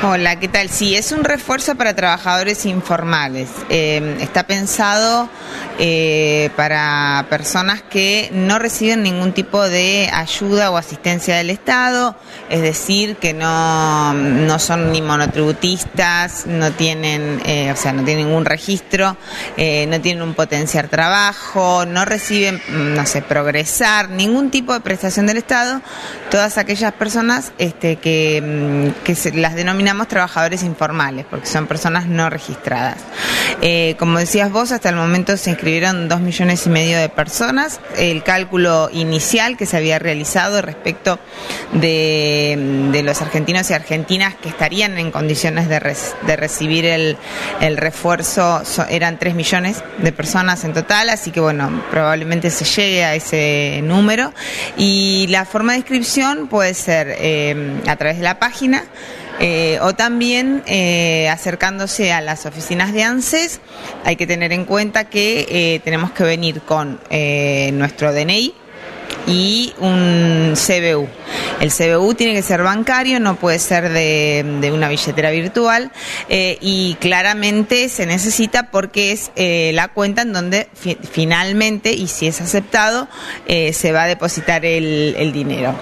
Hola, ¿qué tal? Sí, es un refuerzo para trabajadores informales. Eh, está pensado eh, para personas que no reciben ningún tipo de ayuda o asistencia del Estado, es decir, que no, no son ni monotributistas, no tienen, eh, o sea, no tienen ningún registro, no tienen un potenciar trabajo, no reciben, no sé, progresar, ningún tipo de prestación del Estado. Todas aquellas personas este, que, mm, que se las denominan trabajadores informales, porque son personas no registradas. Eh, como decías vos, hasta el momento se inscribieron dos millones y medio de personas. El cálculo inicial que se había realizado respecto de, los argentinos y argentinas que estarían en condiciones de, de recibir el, el refuerzo eran tres millones de personas en total, así que bueno, probablemente se llegue a ese número. Y la forma de inscripción puede ser eh, a través de la página eh, o también eh, acercándose a las oficinas de ANSES, hay que tener en cuenta que eh, tenemos que venir con nuestro DNI y un CBU. El CBU tiene que ser bancario, no puede ser de, una billetera virtual y claramente se necesita porque es la cuenta en donde finalmente, y si es aceptado, se va a depositar el dinero.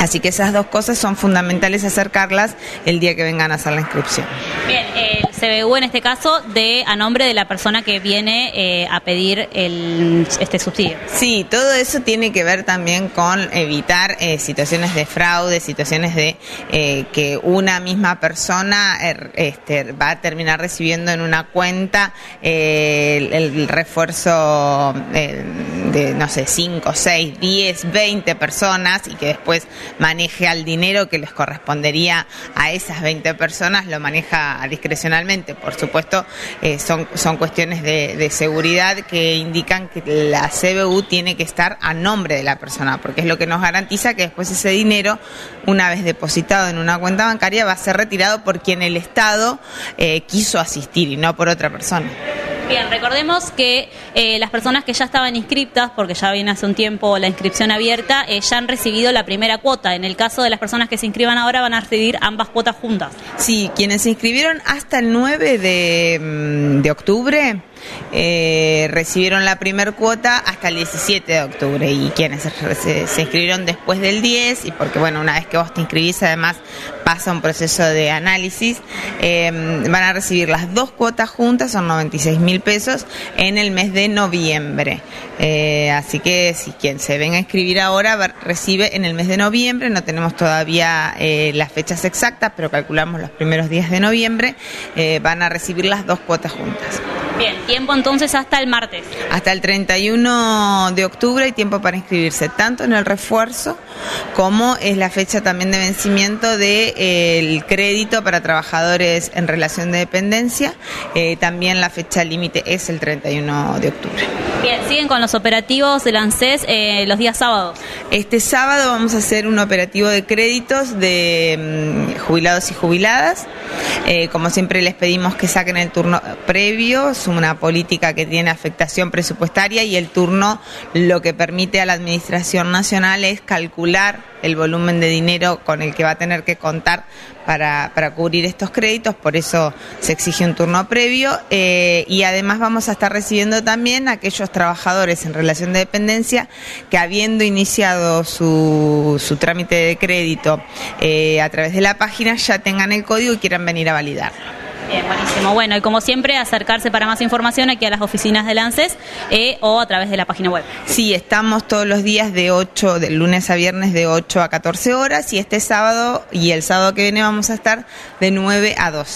Así que esas dos cosas son fundamentales acercarlas el día que vengan a hacer la inscripción. Bien, el CBU en este caso de a nombre de la persona que viene eh, a pedir el, este subsidio. Sí, todo eso tiene que ver también con evitar eh, situaciones de fraude, situaciones de eh, que una misma persona er, este, va a terminar recibiendo en una cuenta el, refuerzo de, no sé, 5, 6, 10, 20 personas y que después maneje al dinero que les correspondería a esas 20 personas, lo maneja discrecionalmente. Por supuesto, eh, son, son cuestiones de, de, seguridad que indican que la CBU tiene que estar a nombre de la persona, porque es lo que nos garantiza que después ese dinero, una vez depositado en una cuenta bancaria, va a ser retirado por quien el Estado eh, quiso asistir y no por otra persona. Bien, recordemos que eh, las personas que ya estaban inscriptas, porque ya viene hace un tiempo la inscripción abierta, eh, ya han recibido la primera cuota. En el caso de las personas que se inscriban ahora, van a recibir ambas cuotas juntas. Sí, quienes se inscribieron hasta el 9 de, mm, de octubre eh, recibieron la primera cuota hasta el 17 de octubre. Y quienes se, inscribieron después del 10 y porque bueno, una vez que vos te inscribís además pasa un proceso de análisis, eh, van a recibir las dos cuotas juntas, son 96 mil pesos, en el mes de noviembre. Eh, así que si quien se venga a inscribir ahora recibe en el mes de noviembre, no tenemos todavía las fechas exactas, pero calculamos los primeros días de noviembre, van a recibir las dos cuotas juntas. Bien, tiempo entonces hasta el martes. Hasta el 31 de octubre hay tiempo para inscribirse, tanto en el refuerzo como es la fecha también de vencimiento del de, crédito para trabajadores en relación de dependencia. Eh, también la fecha límite es el 31 de octubre. Bien, siguen con los operativos del ANSES eh, los días sábados. Este sábado vamos a hacer un operativo de créditos de mm, jubilados y jubiladas. Eh, como siempre les pedimos que saquen el turno previo, es una política que tiene afectación presupuestaria y el turno lo que permite a la Administración Nacional es calcular el volumen de dinero con el que va a tener que contar para, para cubrir estos créditos, por eso se exige un turno previo eh, y además vamos a estar recibiendo también a aquellos trabajadores en relación de dependencia que habiendo iniciado su, su trámite de crédito eh, a través de la página ya tengan el código y quieran venir a validarlo. Bien, buenísimo. Bueno, y como siempre, acercarse para más información aquí a las oficinas de Lances eh, o a través de la página web. Sí, estamos todos los días de 8, de lunes a viernes de 8 a 14 horas y este sábado y el sábado que viene vamos a estar de 9 a 12.